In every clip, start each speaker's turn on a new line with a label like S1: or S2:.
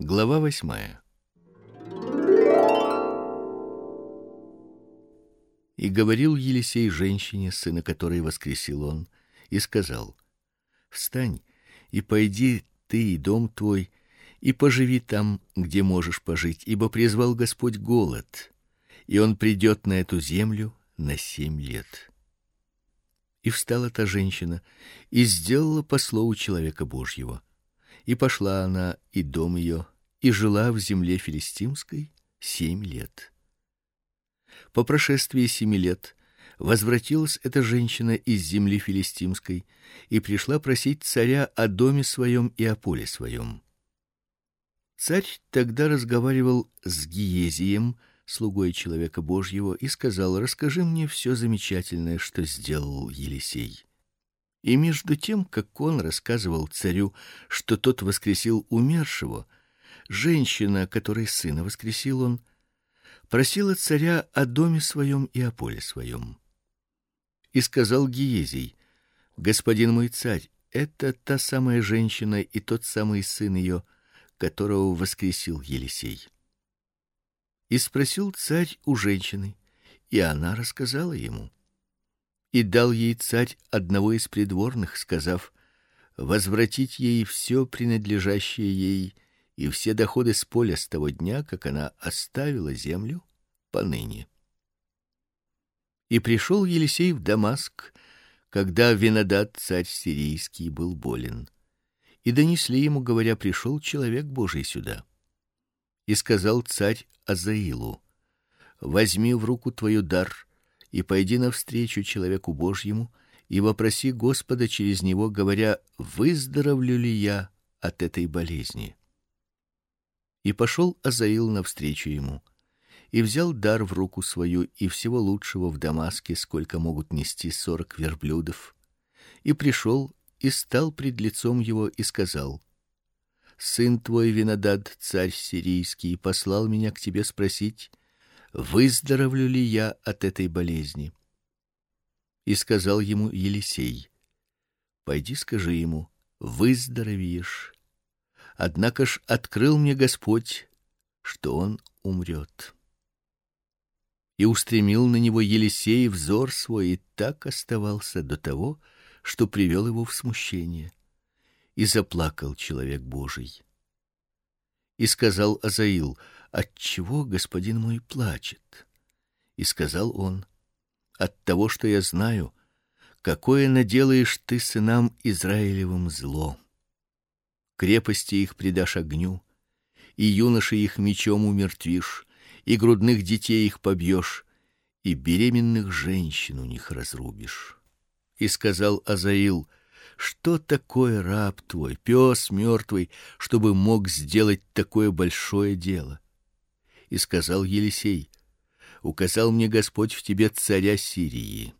S1: Глава восьмая. И говорил Елисей женщине, сына которой воскресил он, и сказал: Встань и пойди ты и дом твой, и поживи там, где можешь пожить, ибо призвал Господь голод, и он придет на эту землю на семь лет. И встала та женщина и сделала по слову человека Божьего. И пошла она и дом ее, и жила в земле филистимской семь лет. По прошествии семи лет возвратилась эта женщина из земли филистимской и пришла просить царя о доме своем и о поле своем. Царь тогда разговаривал с Гиезием, слугой человека Божьего, и сказал: "Расскажи мне все замечательное, что сделал Елисей". И между тем, как он рассказывал царю, что тот воскресил умершего, женщина, которой сына воскресил он, просила царя о доме своем и о поле своем. И сказал Гиезий: "Господин мой царь, это та самая женщина и тот самый сын ее, которого воскресил Елисей". И спросил царь у женщины, и она рассказала ему. И дал ей царь одного из придворных, сказав: возвратить ей все принадлежащее ей и все доходы с поля с того дня, как она оставила землю, поныне. И пришел Елисей в Дамаск, когда Винодад царь сирийский был болен. И донесли ему, говоря: пришел человек Божий сюда. И сказал царь Азаилу: возьми в руку твою дар и пойди навстречу человеку Божьему и вопроси Господа через него, говоря: выздоровлю ли я от этой болезни? И пошел Азаил навстречу ему и взял дар в руку свою и всего лучшего в Дамаске, сколько могут нести сорок верблюдов, и пришел и стал пред лицом его и сказал: сын твой Винодад, царь сирийский, послал меня к тебе спросить, выздоровлю ли я от этой болезни. И сказал ему Елисей: Пойди, скажи ему, выздоровеешь. Однако ж открыл мне Господь, что он умрет. И устремил на него Елисей взор свой и так оставался до того, что привел его в смущение. И заплакал человек Божий. И сказал Азаил: "От чего господин мой плачет?" И сказал он: "От того, что я знаю, какое наделаешь ты сынам Израилевым зло" крепости их предашь огню, и юношей их мечом умертвишь, и грудных детей их побьешь, и беременных женщин у них разрубишь. И сказал Азаил: Что такое раб твой, пес мертвый, чтобы мог сделать такое большое дело? И сказал Елисей: Указал мне Господь в тебе царя Сирии.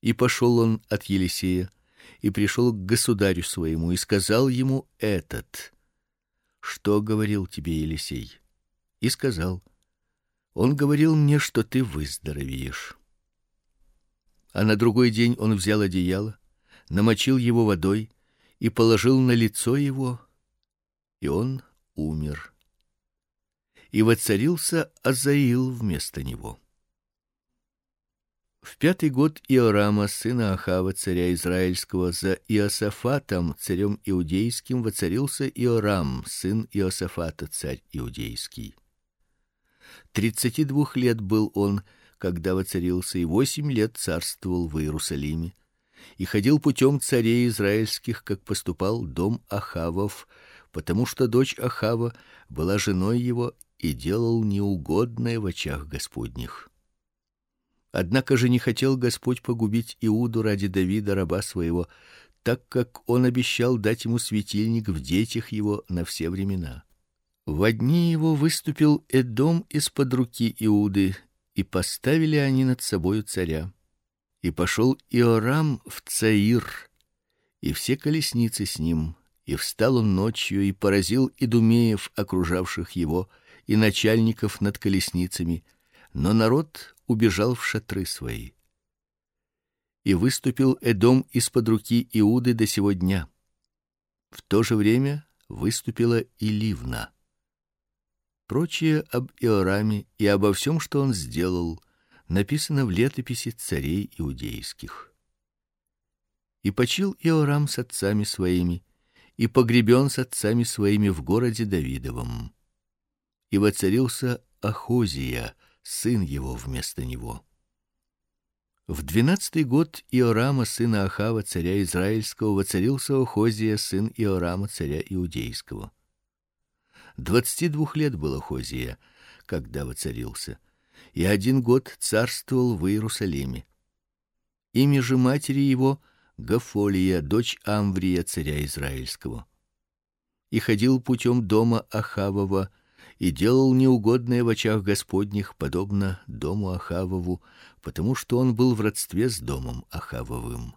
S1: И пошел он от Елисея и пришел к государю своему и сказал ему этот: Что говорил тебе Елисей? И сказал: Он говорил мне, что ты выздоровеешь. А на другой день он взял одеяло, намочил его водой и положил на лицо его, и он умер. И воцарился Азаил вместо него. В пятый год Иорама, сына Ахава, царя израильского, за Иосафатом, царем иудейским, воцарился Иорам, сын Иосафата, царь иудейский. Тридцати двух лет был он, когда воцарился, и восемь лет царствовал в Иерусалиме, и ходил путем царей израильских, как поступал дом Ахавов, потому что дочь Ахава была женой его и делал неугодное в очах Господних. Однако же не хотел Господь погубить Иуду ради Давида раба своего, так как он обещал дать ему светильник в детях его на все времена. В одни его выступил Эдом из-под руки Иуды, и поставили они над собою царя. И пошел Иорам в Цаир, и все колесницы с ним, и встал он ночью и поразил идумеев, окружавших его, и начальников над колесницами, но народ убежал в шатры свои. И выступил Эдом из-под руки Иуды до сего дня. В то же время выступила и Ливна. Прочее об Иораме и обо всем, что он сделал, написано в летописи царей иудейских. И почил Иорам с отцами своими, и погребен с отцами своими в городе Давидовом. И воцарился Ахозия, сын его вместо него. В двенадцатый год Иорама сына Ахава царя израильского воцарился Охозия сын Иорама царя иудейского. Двадцати двух лет было Охозия, когда воцарился, и один год царствовал в Иерусалиме. Имя же матери его Гафолия, дочь Амврия царя израильского. И ходил путем дома Ахавова и делал неугодное в очах Господних, подобно дому Ахавову, потому что он был в родстве с домом Ахавовым.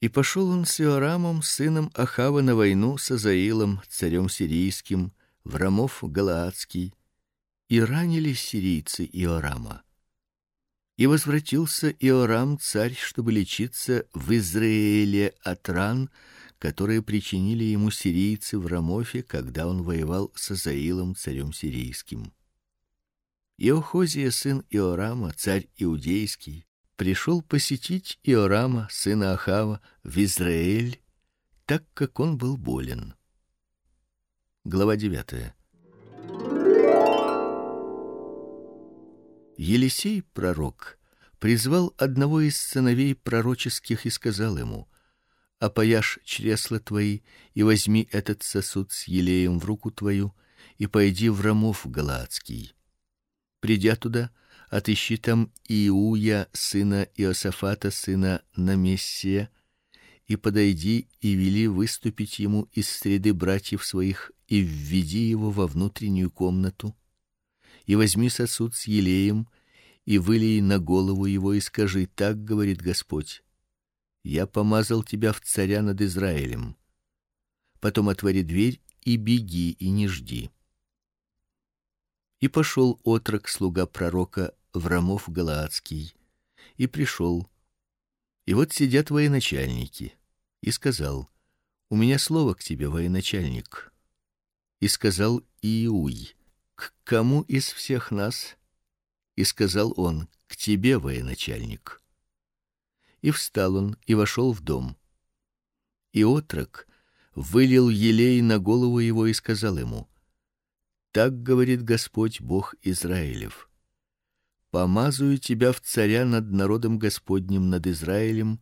S1: И пошел он с Иорамом, сыном Ахава, на войну с Азаилом, царем сирийским, в Рамов Галаадский, и ранили сирийцы Иорама. И возвратился Иорам царь, чтобы лечиться в Израиле от ран, которые причинили ему сирийцы в Рамофе, когда он воевал с Азаилом царем сирийским. Иохозия сын Иорама, царь иудейский, пришел посетить Иорама сына Ахава в Израиль, так как он был болен. Глава 9. Елисей пророк призвал одного из сыновей пророческих и сказал ему: опояшь чресла твои и возьми этот сосуд с елеем в руку твою и пойди в Рамов Галаадский. Придя туда, отыщи там Иуя сына Иосафата сына Намессия и подойди и вели выступить ему из среды братьев своих и введи его во внутреннюю комнату и возьми сосуд с елеем и вылей на голову его и скажи: так говорит Господь: я помазал тебя в царя над Израилем. Потом отвори дверь и беги и не жди. И пошел отрок слуга пророка в Рамов Галаадский и пришел. И вот сидят военачальники. И сказал: У меня слово к тебе, военачальник. И сказал Иуй: К кому из всех нас? И сказал он: К тебе, военачальник. И встал он и вошел в дом. И отрок вылил елей на голову его и сказал ему: Так говорит Господь Бог Израилев: Помазую тебя в царя над народом Господним над Израилем,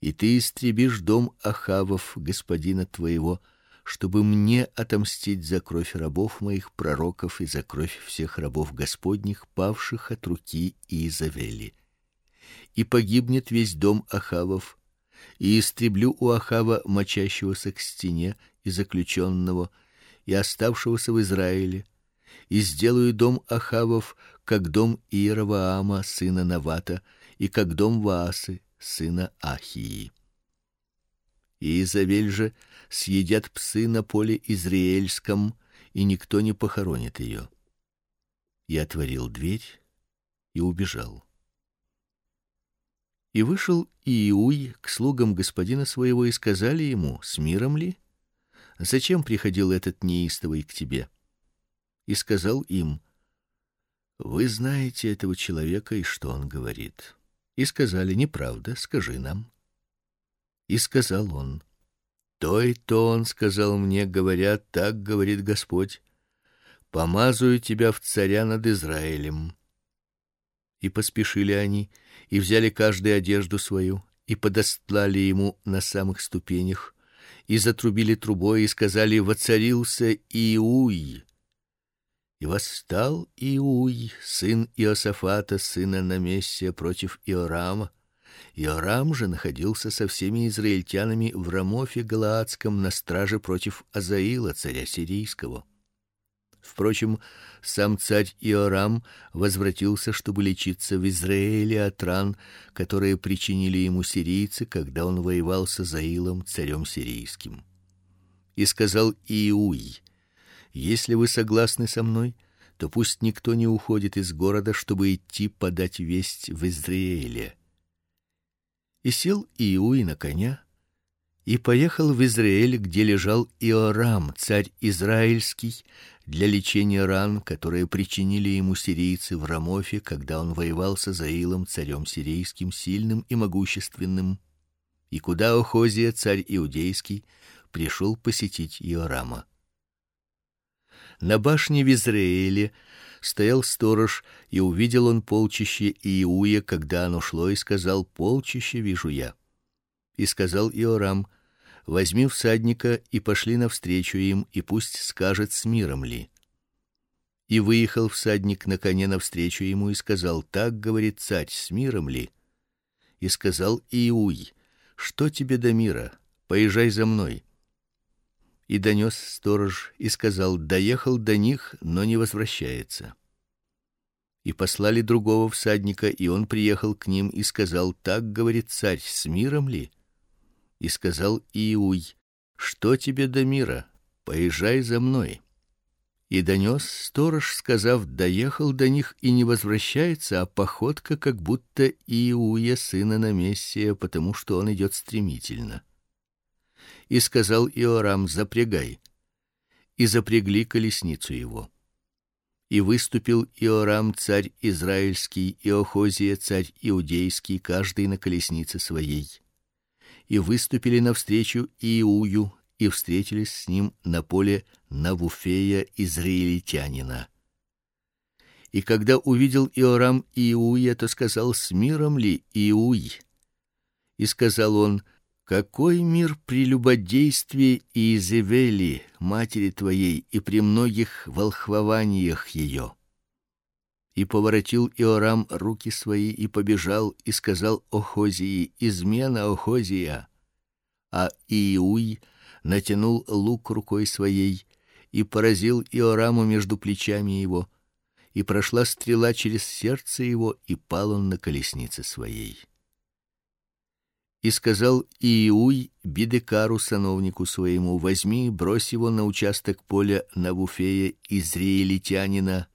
S1: и ты истребишь дом Ахавов, господина твоего, чтобы мне отомстить за кровь рабов моих пророков и за кровь всех рабов Господних, павших от руки Иезавели и погибнет весь дом Ахавов, и истреблю у Ахава мочащегося к стене и заключенного, и оставшегося в Израиле, и сделаю дом Ахавов как дом Иеровоама сына Навата и как дом Ваасы сына Ахии. И Изавель же съедят псы на поле израильском, и никто не похоронит ее. Я отворил дверь и убежал. И вышел Иуй к слугам господина своего и сказали ему: "С миром ли? Зачем приходил этот неистовый к тебе?" И сказал им: "Вы знаете этого человека и что он говорит?" И сказали: "Неправда, скажи нам." И сказал он: "То и то он сказал мне, говоря: так говорит Господь: помазую тебя в царя над Израилем". И поспешили они и взяли каждый одежду свою и подостлали ему на самых ступенях и затрубили трубой и сказали: "Воцарился Иуй". И восстал Иуй, сын Иосафата, сына Намессия против Иорама. Иорам же находился со всеми израильтянами в Рамофе Галаадском на страже против Азаила, царя сирийского. Впрочем, сам царь Иорам возвратился, чтобы лечиться в Израиле от ран, которые причинили ему сирийцы, когда он воевал с Заилом, царем сирийским. И сказал Иуй: "Если вы согласны со мной, то пусть никто не уходит из города, чтобы идти подать весть в Израиле". И сел Иуй на коня и поехал в Израиль, где лежал Иорам, царь израильский, для лечения ран, которые причинили ему сирийцы в Рамофе, когда он воевал с Азаилом, царем сирийским, сильным и могущественным, и куда Охозия, царь иудейский, пришел посетить Иорама. На башне в Израиле стоял сторож, и увидел он полчище Иуя, когда оно шло, и сказал: "Полчище вижу я". И сказал Иорам: возьми всадника и пошли навстречу им, и пусть скажет с миром ли. И выехал всадник на коне навстречу ему и сказал: так говорит царь, с миром ли? И сказал Иуй: что тебе до мира? Поезжай за мной. И донес сторож и сказал: доехал до них, но не возвращается. И послали другого всадника, и он приехал к ним и сказал: так говорит царь, с миром ли? И сказал Иуй: "Что тебе до мира? Поезжай за мной". И донес сторож, сказав: "Доехал до них и не возвращается, а походка как будто Иуя сына Намессия, потому что он идет стремительно". И сказал Иорам: "Запрягай". И запрягли колесницу его. И выступил Иорам царь израильский и Охозия царь иудейский, каждый на колеснице своей и выступили навстречу Иую и встретились с ним на поле Навуфея израильтянина. И когда увидел Иорам Иуя, то сказал: "С миром ли, Иуй?" И сказал он: "Какой мир при любодействии Иезевели, матери твоей, и при многих волхвованиях ее?" И поворотил Иорам руки свои и побежал и сказал Охозии: "Измена Охозия". А Иуй натянул лук рукой своей и поразил Иораму между плечами его, и прошла стрела через сердце его, и пал он на колеснице своей. И сказал Иуй Бидекару сановнику своему: возьми, брось его на участок поля Навуфея израильтянина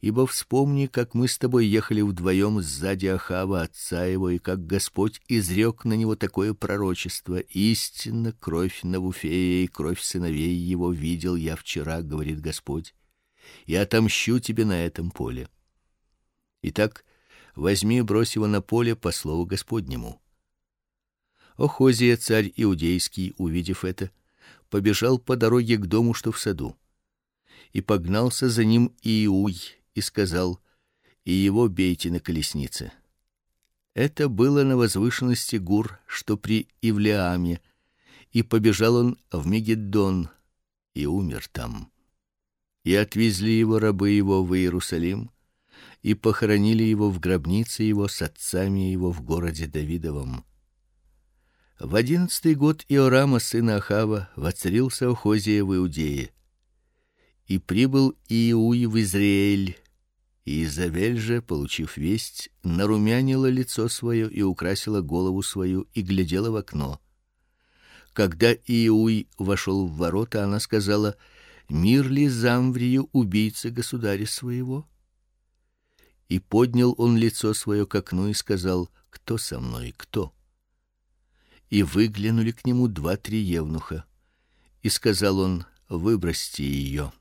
S1: Ибо вспомни, как мы с тобой ехали вдвоем сзади Ахава отца его, и как Господь изрек на него такое пророчество: истинно кровь Навуфея и кровь сыновей его видел я вчера, говорит Господь, и отомщу тебе на этом поле. Итак, возьми и брось его на поле по слову Господнему. Охозия царь иудейский, увидев это, побежал по дороге к дому, что в саду, и погнался за ним Иуй и сказал: "И его бейте на колеснице". Это было на возвышенности гор, что при Ивлеаме, и побежал он в Мегиддон и умер там. И отвезли его рабы его в Иерусалим и похоронили его в гробнице его с отцами его в городе Давидовом. В одиннадцатый год Иорама сына Ахава воцарился Охозия в Иудее. И прибыл Иуи в Израиль и Изавель же, получив весть, нарумянила лицо свое и украсила голову свою и глядела в окно. Когда Иуй вошел в ворота, она сказала: "Мир ли Замврию убийце государя своего?" И поднял он лицо свое к окну и сказал: "Кто со мной? Кто?" И выглянули к нему два-три евнуха. И сказал он: "Выбросьте ее."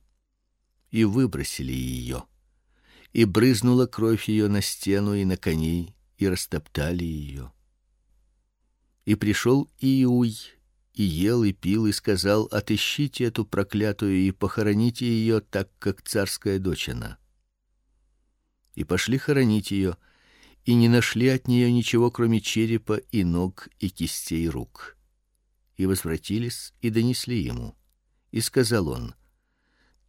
S1: И выбросили ее и брызнула кровь ее на стену и на коней, и растоптали ее. И пришел Иуй, и ел и пил и сказал: "Отыщите эту проклятую и похороните ее так, как царская дочь она". И пошли хоронить ее, и не нашли от нее ничего, кроме черепа и ног и кистей рук. И возвратились и донесли ему. И сказал он: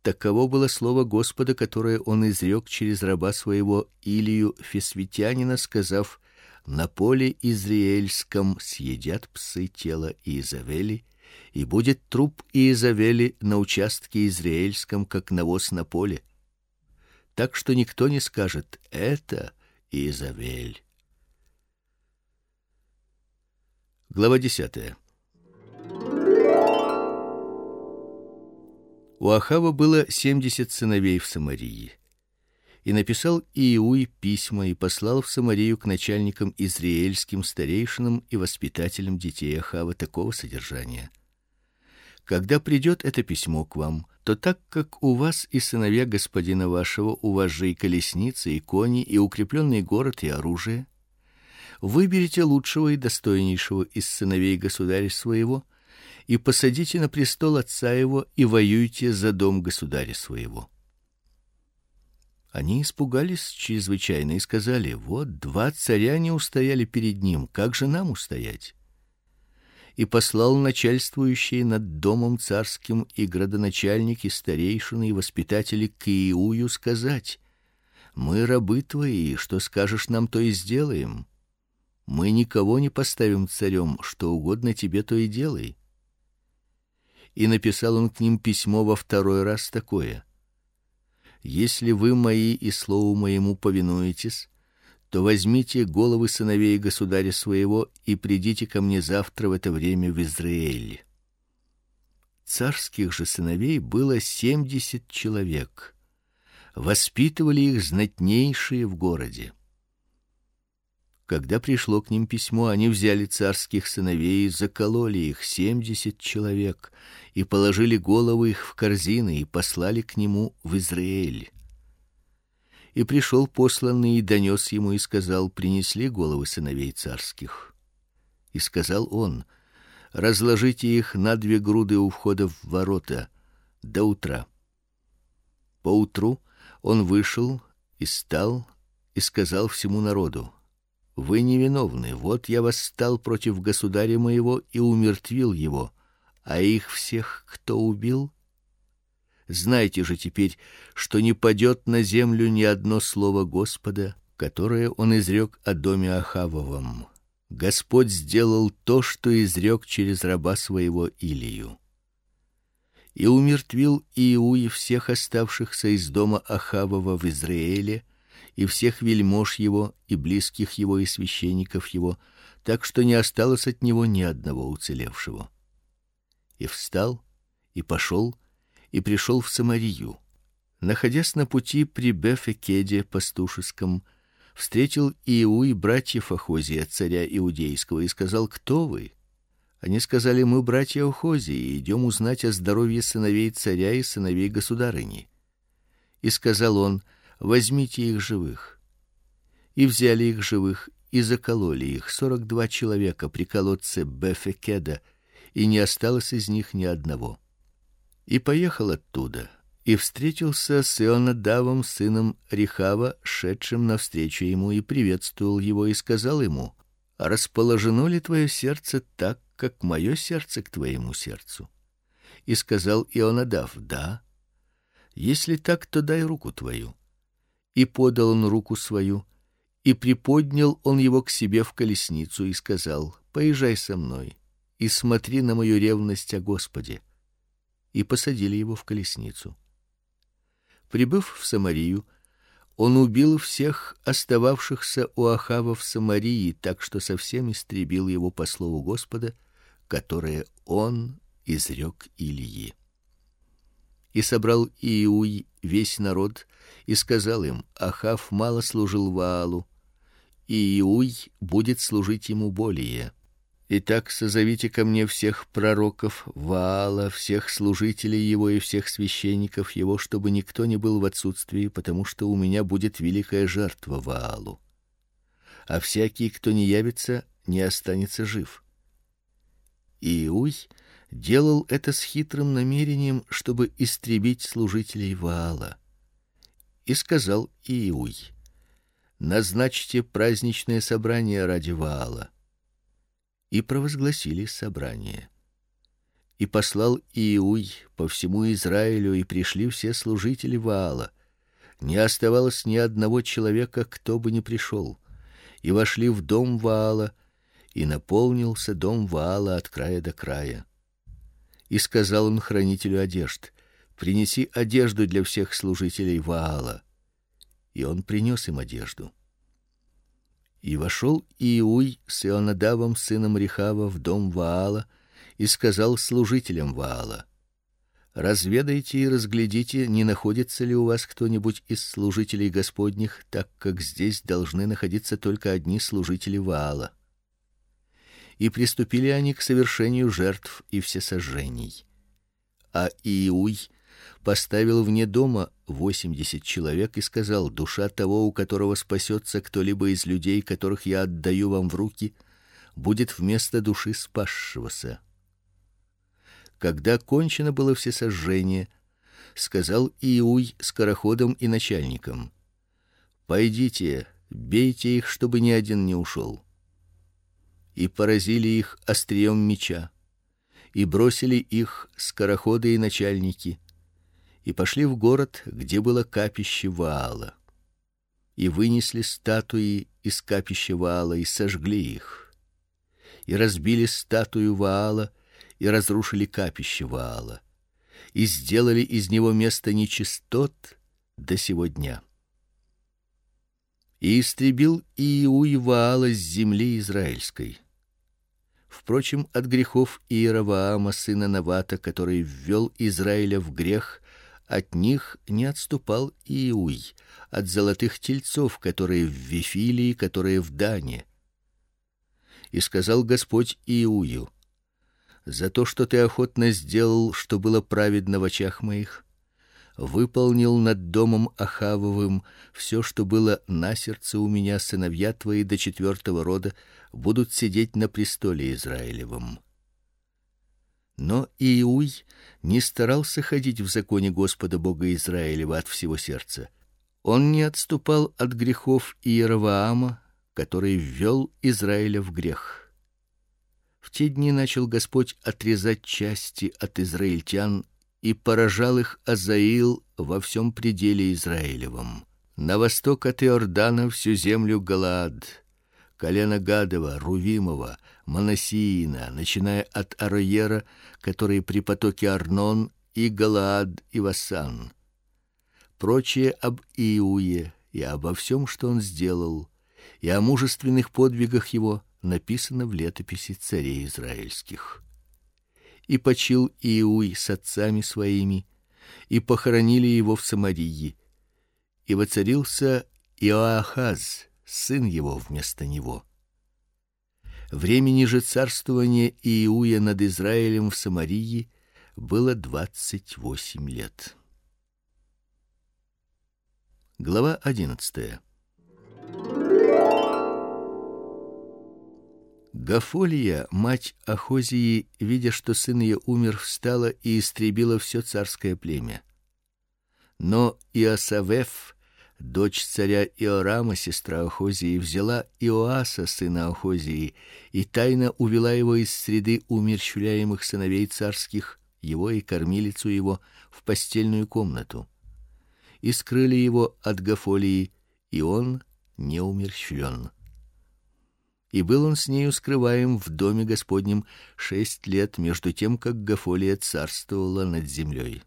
S1: Таково было слово Господа, которое он изрек через раба своего Илию Фесвитянина, сказав: на поле израильском съедят псы тело Иезавели, и будет труп Иезавели на участке израильском, как навоз на поле. Так что никто не скажет: это Иезавель. Глава десятая. У Ахава было семьдесят сыновей в Самарии. И написал Иуй письма и послал в Самарию к начальникам израильским старейшинам и воспитателям детей Ахава такого содержания: Когда придет это письмо к вам, то так как у вас и сыновья господина вашего у и колесницы, и кони, и укрепленный город и оружие, выберите лучшего и достойнейшего из сыновей государя своего и посадите на престол отца его и воюйте за дом государя своего. Они испугались чрезвычайно и сказали: вот два царя не устояли перед ним, как же нам устоять? И послал начальствующий над домом царским и градоначальники, старейшины и воспитатели к Иую сказать: мы рабы твои, что скажешь нам, то и сделаем. Мы никого не поставим царем, что угодно тебе, то и делай и написал он к ним письмо во второй раз такое: Если вы мои и слову моему повинуетесь, то возьмите головы сыновей государя своего и придите ко мне завтра в это время в Израиль. Царских же сыновей было семьдесят человек. Воспитывали их знатнейшие в городе. Когда пришло к ним письмо, они взяли царских сыновей и закололи их семьдесят человек и положили головы их в корзины и послали к нему в Израиль. И пришел посланный и донес ему и сказал: принесли головы сыновей царских. И сказал он: разложите их на две груды у входа в ворота до утра. По утру он вышел и стал и сказал всему народу: вы невиновны. Вот я восстал против государя моего и умертвил его, а их всех кто убил? Знайте же теперь, что не падет на землю ни одно слово Господа, которое он изрек о доме Ахавовом. Господь сделал то, что изрек через раба своего Илию. И умертвил Иуи всех оставшихся из дома Ахавова в Израиле, и всех вельмож его, и близких его, и священников его, так что не осталось от него ни одного уцелевшего. И встал, и пошел, и пришел в Самарию. Находясь на пути при Бефекеде пастушеском, встретил Иуи братьев Ахозия, царя иудейского, и сказал: "Кто вы?" Они сказали: "Мы братья Ахозии, и идем узнать о здоровье сыновей царя и сыновей государыни". И сказал он: возьмите их живых. И взяли их живых и закололи их сорок два человека при колодце Бефекеда, и не осталось из них ни одного. И поехал оттуда и встретился с Ионадавом сыном Рихава, шедшим навстречу ему и приветствовал его и сказал ему: расположено ли твое сердце так, как мое сердце к твоему сердцу? И сказал Ионадав: да. Если так, то дай руку твою и подал он руку свою, и приподнял он его к себе в колесницу и сказал: "Поезжай со мной и смотри на мою ревность о Господе". И посадили его в колесницу. Прибыв в Самарию, он убил всех остававшихся у Ахава в Самарии, так что совсем истребил его по слову Господа, которое он изрек Илии. И собрал Иуй весь народ и сказал им: Ахав мало служил Ваалу, и Иуй будет служить ему более. Итак, созовите ко мне всех пророков Ваала, всех служителей его и всех священников его, чтобы никто не был в отсутствии, потому что у меня будет великая жертва Ваалу. А всякий, кто не явится, не останется жив. Иуй делал это с хитрым намерением, чтобы истребить служителей Ваала и сказал Иуй: Назначьте праздничное собрание ради Ваала. И провозгласили собрание. И послал Иуй по всему Израилю, и пришли все служители Ваала. Не оставалось ни одного человека, кто бы не пришел. И вошли в дом Ваала, и наполнился дом Ваала от края до края. И сказал он хранителю одежд: принеси одежду для всех служителей Ваала. И он принес им одежду. И вошел Иуй с Ионадавом сыном Рихава в дом Ваала и сказал служителям Ваала: Разведайте и разглядите, не находится ли у вас кто-нибудь из служителей Господних, так как здесь должны находиться только одни служители Ваала. И приступили они к совершению жертв и всесожжений. А Иуй поставил вне дома восемьдесят человек и сказал: душа того, у которого спасется кто-либо из людей, которых я отдаю вам в руки, будет вместо души спасшегося когда кончено было все сожжение, сказал Иуй скороходам и начальникам: "Пойдите, бейте их, чтобы ни один не ушел". И поразили их острием меча, и бросили их скороходы и начальники, и пошли в город, где было капище Ваала. И вынесли статуи из капища Ваала и сожгли их. И разбили статую Ваала и разрушили капище Ваала и сделали из него место нечистот до сего дня. И истребил Иуй Ваала с земли израильской. Впрочем, от грехов Иеровоама сына Навата, который ввел Израиля в грех, от них не отступал Иуй, от золотых тельцов, которые в Вифилии, которые в Дане. И сказал Господь Иую: за то, что ты охотно сделал, что было праведно в очах моих, выполнил над домом Ахавовым все, что было на сердце у меня, сыновья твои до четвертого рода будут сидеть на престоле Израилевом. Но Иуй не старался ходить в законе Господа Бога Израилева от всего сердца. Он не отступал от грехов Иеровоама, который ввел Израиля в грех. В те дни начал Господь отрезать части от израильтян и поражал их Азаил во всем пределе Израилевом. На восток от Иордана всю землю Галаад, колено Гадова, Рувимова, Манасиина, начиная от Ароера, который при потоке Арнон, и Галаад и Васан. Прочее об Иуе и обо всем, что он сделал, и о мужественных подвигах его написано в летописи царей израильских. И почил Иуй с отцами своими, и похоронили его в Самарии. И воцарился Иоахаз, сын его вместо него. Времени же царствования Иуя над Израилем в Самарии было двадцать восемь лет. Глава одиннадцатая. Гафолия, мать Ахозии, видя, что сын ее умер, встала и истребила все царское племя. Но Иосавеф, дочь царя Иорама, сестра Ахозии, взяла Иоаса, сына Ахозии, и тайно увела его из среды умерщвляемых сыновей царских, его и кормилицу его, в постельную комнату. И скрыли его от Гафолии, и он не умерщвлен и был он с нею скрываем в доме Господнем шесть лет между тем, как Гафолия царствовала над землей.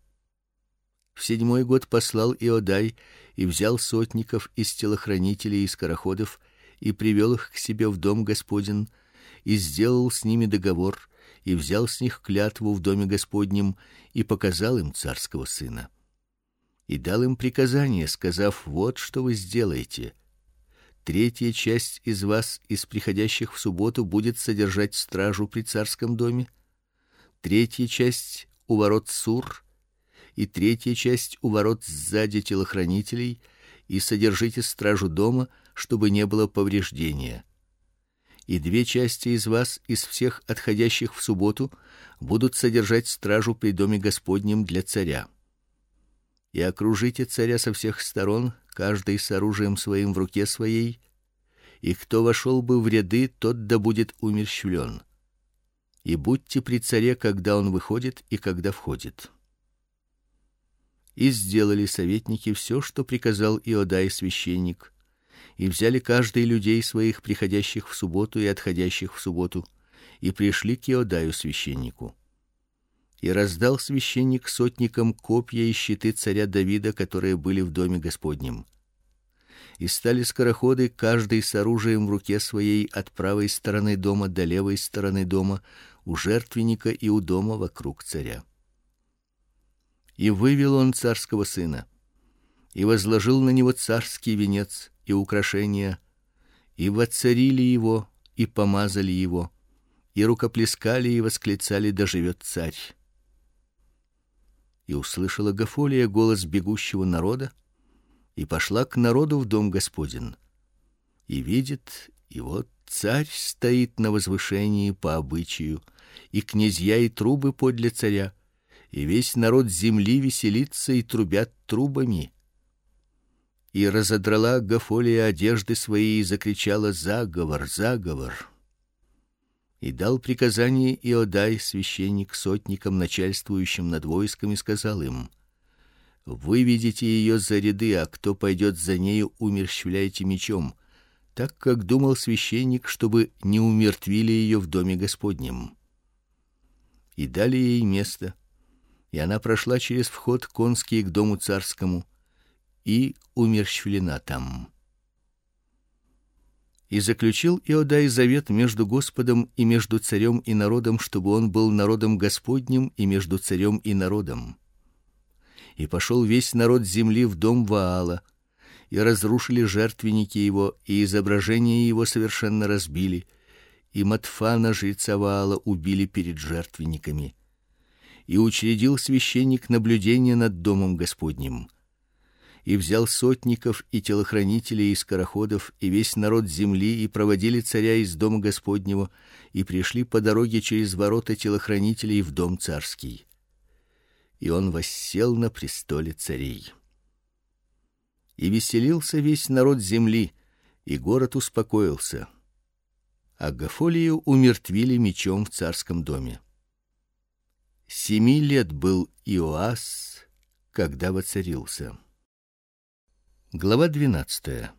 S1: В седьмой год послал Иодай и взял сотников из телохранителей и скороходов и привел их к себе в дом Господень и сделал с ними договор и взял с них клятву в доме Господнем и показал им царского сына. И дал им приказание, сказав: вот что вы сделаете: Третья часть из вас из приходящих в субботу будет содержать стражу при царском доме, третья часть у ворот Сур и третья часть у ворот сзади телохранителей, и содержите стражу дома, чтобы не было повреждения. И две части из вас из всех отходящих в субботу будут содержать стражу при доме Господнем для царя. И окружите царя со всех сторон, каждый с оружием своим в руке своей, и кто вошел бы в ряды, тот да будет умерщвлен. И будьте при царе, когда он выходит и когда входит. И сделали советники все, что приказал Иодай священник, и взяли каждый людей своих приходящих в субботу и отходящих в субботу, и пришли к Иодаю священнику. И раздал священник сотникам копья и щиты царя Давида, которые были в доме Господнем и стали скороходы, каждый с оружием в руке своей от правой стороны дома до левой стороны дома, у жертвенника и у дома вокруг царя. И вывел он царского сына, и возложил на него царский венец и украшения, и воцарили его, и помазали его, и рукоплескали и восклицали: "Да живет царь!" И услышала Гафолия голос бегущего народа, и пошла к народу в дом Господин. И видит, и вот царь стоит на возвышении по обычаю, и князья и трубы подле царя, и весь народ земли веселится и трубят трубами. И разодрала Гафолия одежды свои и закричала: "Заговор, заговор!" И дал приказание Иодай, священник, сотникам, начальствующим над войсками, сказал им: Выведите ее за ряды, а кто пойдет за нею, умерщвляйте мечом так как думал священник, чтобы не умертвили ее в доме Господнем. И дали ей место, и она прошла через вход конский к дому царскому и умерщвлена там. И заключил Иодай завет между Господом и между царем и народом, чтобы он был народом Господним и между царем и народом. И пошел весь народ земли в дом Ваала, и разрушили жертвенники его, и изображения его совершенно разбили, и Матфана жреца Ваала убили перед жертвенниками. И учредил священник наблюдение над домом Господним. И взял сотников и телохранителей и скороходов и весь народ земли и проводили царя из дома Господнего и пришли по дороге через ворота телохранителей в дом царский. И он воссел на престоле царей и веселился весь народ земли, и город успокоился. А Гафолию умертвили мечом в царском доме. Семи лет был Иоас, когда воцарился. Глава двенадцатая.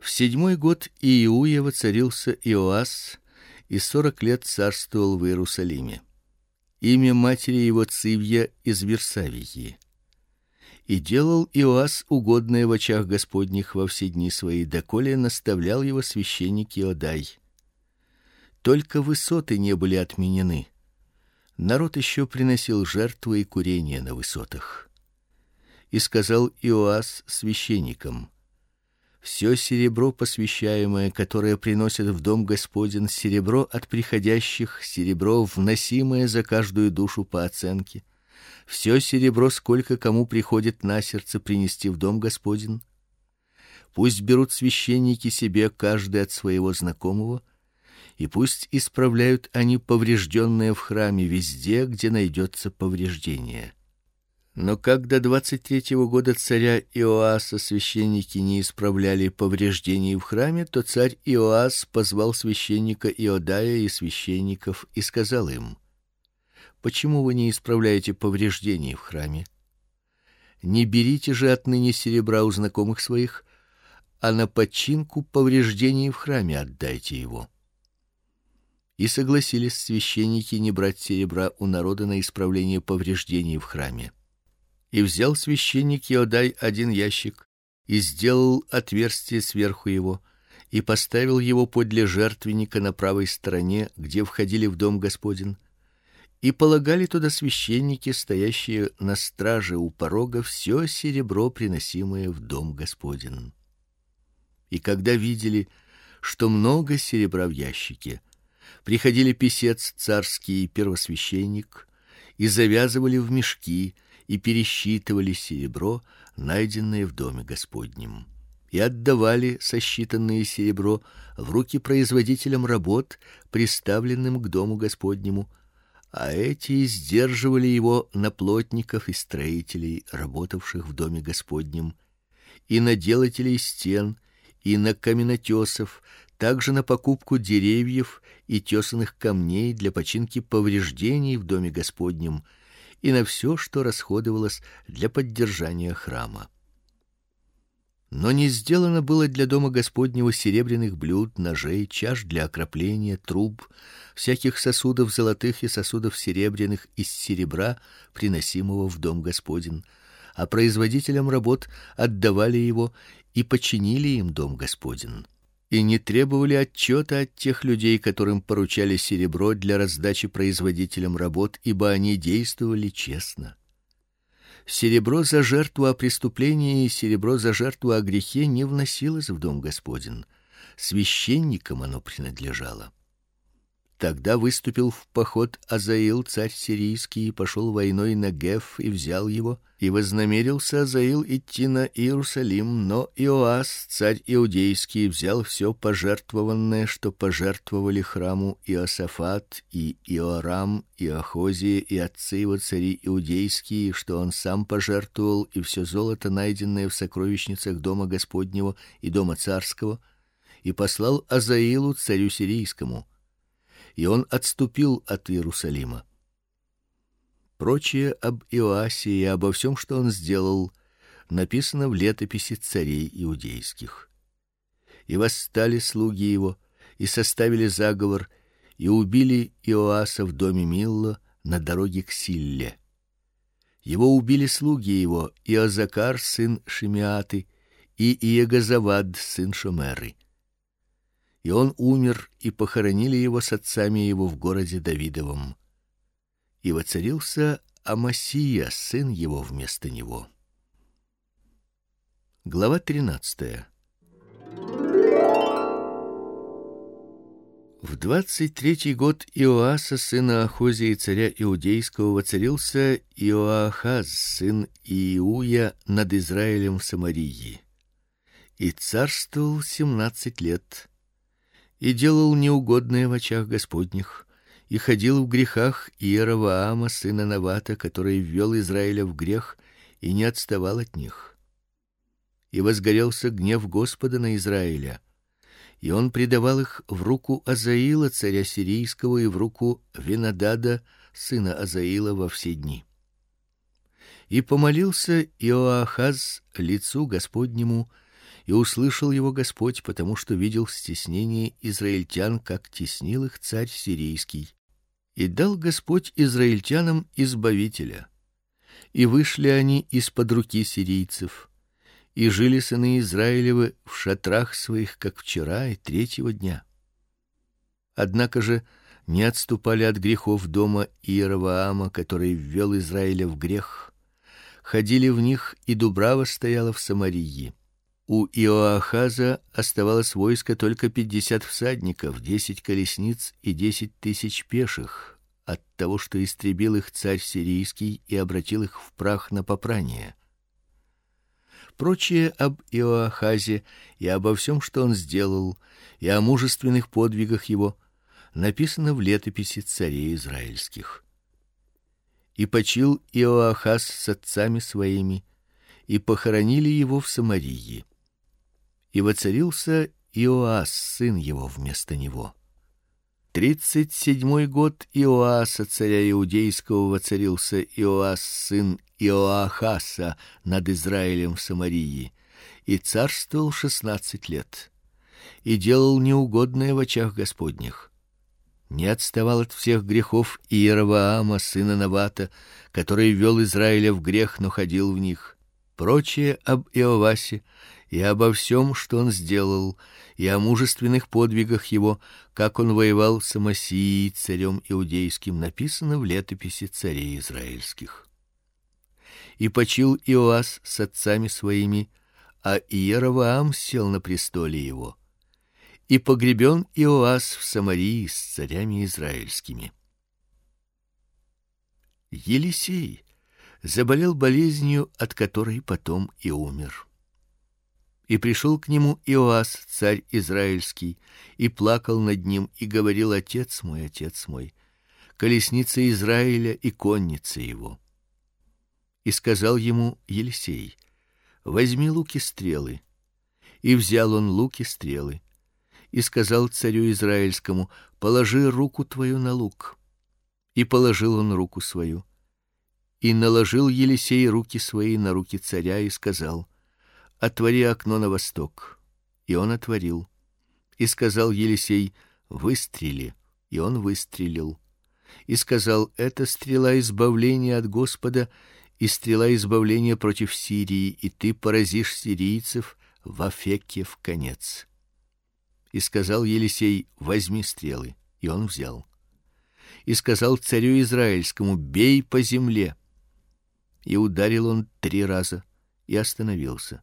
S1: В седьмой год Иуя воцарился Иоас, и сорок лет царствовал в Иерусалиме имя матери его Цивья из Версавии. И делал Иоас угодное в очах Господних во все дни свои, доколе наставлял его священник Иодай. Только высоты не были отменены. Народ еще приносил жертвы и курение на высотах. И сказал Иоас священникам: все серебро посвящаемое, которое приносят в дом Господин, серебро от приходящих, серебро вносимое за каждую душу по оценке, все серебро, сколько кому приходит на сердце принести в дом Господин, пусть берут священники себе каждый от своего знакомого, и пусть исправляют они поврежденное в храме везде, где найдется повреждение. Но когда двадцать третьего года царя Иоаса священники не исправляли повреждений в храме, то царь Иоас позвал священника Иодая и священников и сказал им: Почему вы не исправляете повреждений в храме? Не берите же отныне серебра у знакомых своих, а на починку повреждений в храме отдайте его. И согласились священники не брать серебра у народа на исправление повреждений в храме. И взял священник Иодай один ящик и сделал отверстие сверху его и поставил его подле жертвенника на правой стороне, где входили в дом Господин. И полагали туда священники, стоящие на страже у порога, все серебро, приносимое в дом Господин. И когда видели, что много серебра в ящике, приходили писец царский и первосвященник и завязывали в мешки и пересчитывали серебро, найденное в доме Господнем, и отдавали сосчитанное серебро в руки производителям работ, приставленным к дому Господнему, а эти сдерживали его на плотников и строителей, работавших в доме Господнем, и на делателей стен, и на каменотесов, также на покупку деревьев и тесаных камней для починки повреждений в доме Господнем и на все, что расходовалось для поддержания храма. Но не сделано было для дома Господнего серебряных блюд, ножей, чаш для окропления, труб, всяких сосудов золотых и сосудов серебряных из серебра, приносимого в дом Господин, а производителям работ отдавали его и починили им дом Господин. И не требовали отчета от тех людей, которым поручали серебро для раздачи производителям работ, ибо они действовали честно. Серебро за жертву о преступлении и серебро за жертву о грехе не вносилось в дом Господин. Священникам оно принадлежало. Тогда выступил в поход Азаил, царь сирийский, и пошел войной на Геф и взял его, и вознамерился Азаил идти на Иерусалим, но Иоас, царь иудейский, взял все пожертвованное, что пожертвовали храму Иосафат и Иорам и Ахозия и отцы его цари иудейские, что он сам пожертвовал, и все золото, найденное в сокровищницах дома Господнего и дома царского, и послал Азаилу царю сирийскому и он отступил от Иерусалима. Прочее об Иоасе и обо всем, что он сделал, написано в летописи царей иудейских. И восстали слуги его и составили заговор и убили Иоаса в доме Милла на дороге к Силле. Его убили слуги его, Иозакар сын Шимиаты и Иегозавад сын Шомеры и он умер, и похоронили его с отцами его в городе Давидовом. И воцарился Амасия, сын его вместо него. Глава 13. В двадцать третий год Иоаса сына Ахозии царя иудейского воцарился Иоахаз сын Иуя над Израилем в Самарии. И царствовал семнадцать лет и делал неугодное в очах Господних, и ходил в грехах Иеровоама сына Навата, который ввел Израиля в грех и не отставал от них. И возгорелся гнев Господа на Израиля, и он предавал их в руку Азаила царя сирийского и в руку Винадада сына Азаила во все дни. И помолился Иоахаз лицу Господнему и услышал его Господь, потому что видел стеснение израильтян, как теснил их царь сирийский. И дал Господь израильтянам избавителя. И вышли они из-под руки сирийцев, и жили сыны Израилевы в шатрах своих, как вчера и третьего дня. Однако же не отступали от грехов дома Иеровоама, который ввел Израиля в грех. Ходили в них, и дубрава стояла в Самарии у Иоахаза оставалось войско только пятьдесят всадников, десять колесниц и десять тысяч пеших, от того, что истребил их царь сирийский и обратил их в прах на попрание. Прочее об Иоахазе и обо всем, что он сделал, и о мужественных подвигах его написано в летописи царей израильских. И почил Иоахаз с отцами своими, и похоронили его в Самарии и воцарился Иоас, сын его вместо него. Тридцать седьмой год Иоаса царя иудейского воцарился Иоас сын Иоахаса над Израилем в Самарии и царствовал шестнадцать лет и делал неугодное в очах Господних. Не отставал от всех грехов Иеровоама сына Навата, который вел Израиля в грех, но ходил в них. Прочее об Иовасе и обо всем, что он сделал, и о мужественных подвигах его, как он воевал с Амасией, царем иудейским, написано в летописи царей израильских. И почил Иоас с отцами своими, а Иеровоам сел на престоле его. И погребен Иоас в Самарии с царями израильскими. Елисей заболел болезнью, от которой потом и умер. И пришел к нему Иоас, царь израильский, и плакал над ним и говорил: Отец мой, отец мой, колесница Израиля и конница его. И сказал ему Елисей: Возьми луки стрелы. И взял он луки стрелы. И сказал царю израильскому: Положи руку твою на лук. И положил он руку свою. И наложил Елисей руки свои на руки царя и сказал: отвори окно на восток. И он отворил. И сказал Елисей: выстрели. И он выстрелил. И сказал: это стрела избавления от Господа и стрела избавления против Сирии, и ты поразишь сирийцев в Афеке в конец. И сказал Елисей: "Возьми стрелы". И он взял. И сказал царю израильскому: "Бей по земле". И ударил он три раза и остановился.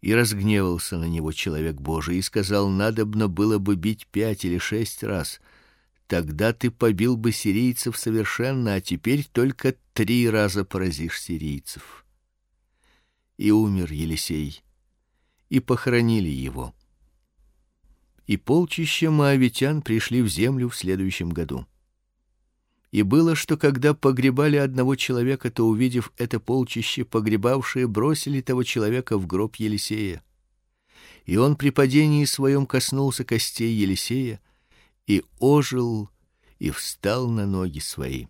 S1: И разгневался на него человек Божий и сказал: "Надобно было бы бить пять или шесть раз, тогда ты побил бы сирийцев совершенно, а теперь только три раза поразишь сирийцев". И умер Елисей, и похоронили его. И полчища моавитян пришли в землю в следующем году. И было, что когда погребали одного человека, то увидев это полчище, погребавшие бросили того человека в гроб Елисея. И он при падении своем коснулся костей Елисея и ожил и встал на ноги свои.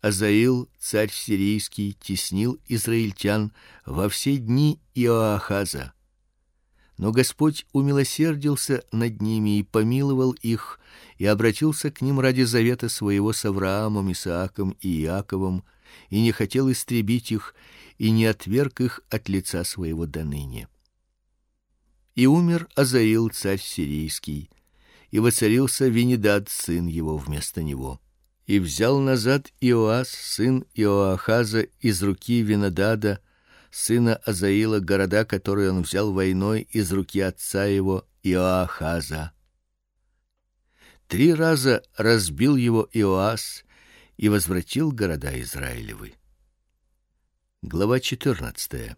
S1: Азаил, царь сирийский, теснил израильтян во все дни Иоахаза но Господь умилосердился над ними и помиловал их, и обратился к ним ради завета своего с Авраамом, Исааком и Иаковом, и не хотел истребить их, и не отверг их от лица своего до ныне. И умер Азаил царь сирийский, и воцарился Венедад сын его вместо него. И взял назад Иоас сын Иоахаза из руки Венедада сына Азаила, города, которые он взял войной из руки отца его Иоахаза. Три раза разбил его Иоас и возвратил города Израилевы. Глава 14.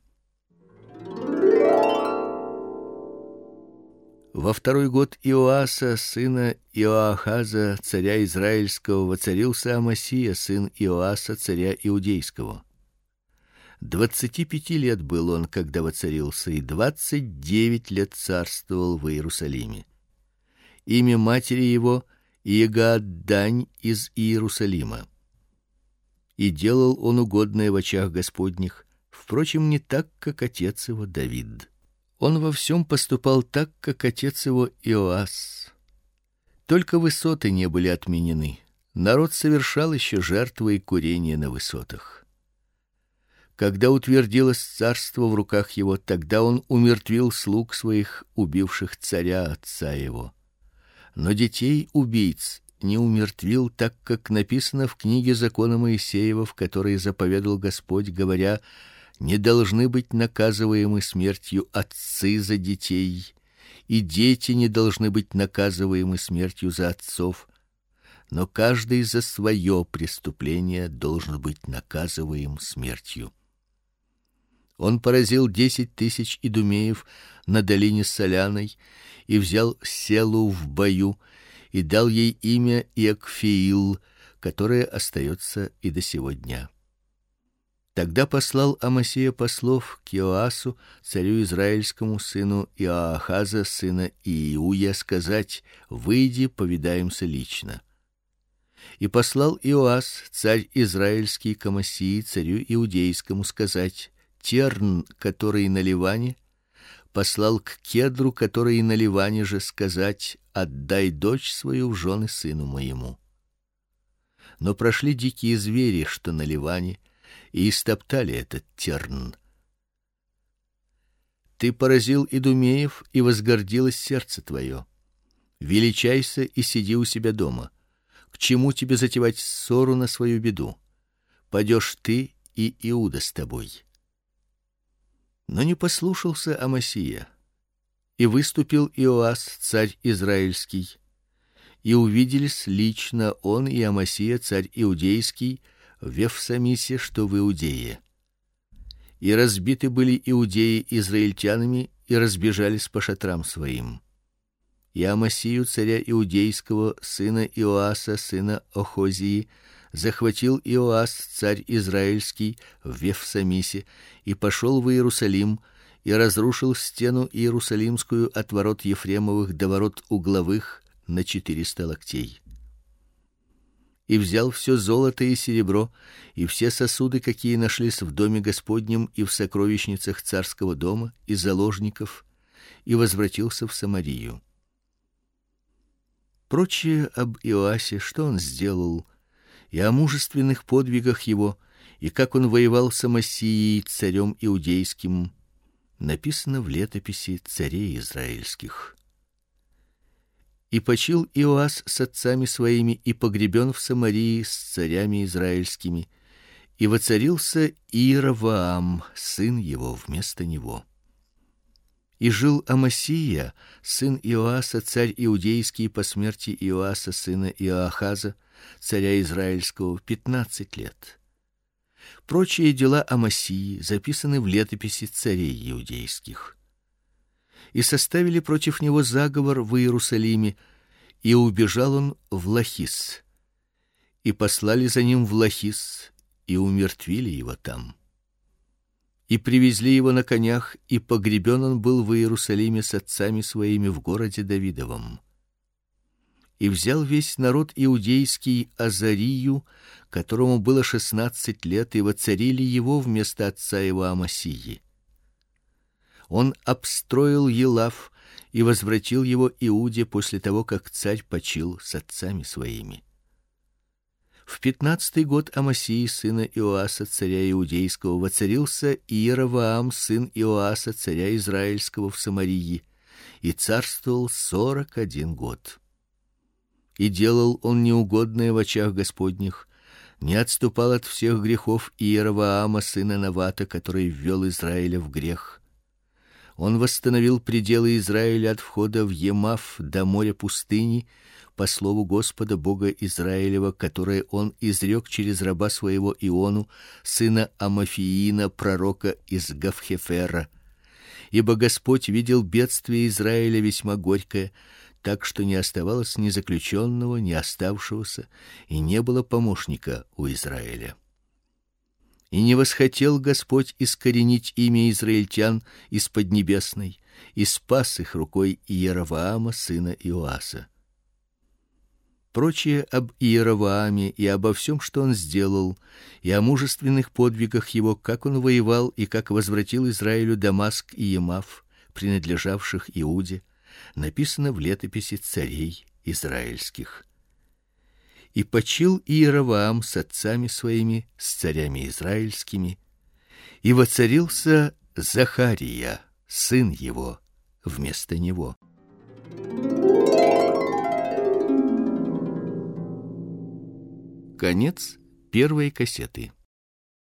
S1: Во второй год Иоаса, сына Иоахаза, царя израильского, воцарился Амасия, сын Иоаса, царя иудейского. Двадцати пяти лет был он, когда воцарился, и двадцать девять лет царствовал в Иерусалиме. Имя матери его Иегаддань из Иерусалима. И делал он угодное в очах Господних, впрочем, не так, как отец его Давид. Он во всем поступал так, как отец его Иоас. Только высоты не были отменены. Народ совершал еще жертвы и курение на высотах. Когда утвердилось царство в руках его, тогда он умертвил слуг своих, убивших царя отца его. Но детей убийц не умертвил, так как написано в книге закона Моисеева, в которой заповедал Господь, говоря: не должны быть наказываемы смертью отцы за детей, и дети не должны быть наказываемы смертью за отцов, но каждый за свое преступление должен быть наказываем смертью. Он поразил десять тысяч идумеев на долине Соляной и взял селу в бою и дал ей имя Иакфиил, которое остается и до сего дня. Тогда послал Амасия послов к Иоасу, царю израильскому, сыну Иоахаза, сына Иуя, сказать: "Выйди, повидаемся лично". И послал Иоас, царь израильский, к Амасии, царю иудейскому, сказать: Терн, который на Ливане, послал к Кедру, который на Ливане же, сказать: "Отдай дочь свою в жены сыну моему". Но прошли дикие звери, что на Ливане, и истоптали этот Терн. Ты поразил идумеев, и возгордилось сердце твое. Величайся и сиди у себя дома. К чему тебе затевать ссору на свою беду? Пойдешь ты и Иуда с тобой но не послушался Амасия. И выступил Иоас, царь израильский, и увиделись лично он и Амасия, царь иудейский, в Вефсамисе, что в Иудее. И разбиты были иудеи израильтянами и разбежались по шатрам своим. И Амасию царя иудейского, сына Иоаса, сына Охозии, захватил Иоас, царь израильский, в Вефсамисе и пошел в Иерусалим и разрушил стену иерусалимскую от ворот Ефремовых до ворот угловых на четыреста локтей. И взял все золото и серебро и все сосуды, какие нашлись в доме Господнем и в сокровищницах царского дома и заложников, и возвратился в Самарию. Прочее об Иоасе, что он сделал, и о мужественных подвигах его, и как он воевал с Амасией, царем иудейским, написано в летописи царей израильских. И почил Иоас с отцами своими и погребен в Самарии с царями израильскими, и воцарился Иеровоам, сын его вместо него. И жил Амасия, сын Иоаса, царь иудейский по смерти Иоаса сына Иоахаза, царя израильского, пятнадцать лет. Прочие дела Амасии записаны в летописи царей иудейских. И составили против него заговор в Иерусалиме, и убежал он в Лахис. И послали за ним в Лахис и умертвили его там. И привезли его на конях, и погребен он был в Иерусалиме с отцами своими в городе Давидовом и взял весь народ иудейский Азарию, которому было шестнадцать лет, и воцарили его вместо отца его Амасии. Он обстроил Елав и возвратил его Иуде после того, как царь почил с отцами своими. В пятнадцатый год Амасии сына Иоаса царя иудейского воцарился Иеровоам сын Иоаса царя израильского в Самарии и царствовал сорок один год и делал он неугодное в очах Господних, не отступал от всех грехов Иеровоама сына Навата, который ввел Израиля в грех. Он восстановил пределы Израиля от входа в Емав до моря пустыни по слову Господа Бога Израилева, которое он изрек через раба своего Иону, сына Амафиина, пророка из Гавхефера. Ибо Господь видел бедствие Израиля весьма горькое, так что не оставалось ни заключенного, ни оставшегося, и не было помощника у Израиля. И не восхотел Господь искоренить имя израильтян из поднебесной, и спас их рукой Иеровоама сына Иоаса. Прочее об Иеровоаме и обо всем, что он сделал, и о мужественных подвигах его, как он воевал и как возвратил Израилю Дамаск и Емав, принадлежавших Иуде, написано в летописи царей израильских. И почил Иеровоам с отцами своими, с царями израильскими, и воцарился Захария, сын его, вместо него. Конец первой кассеты.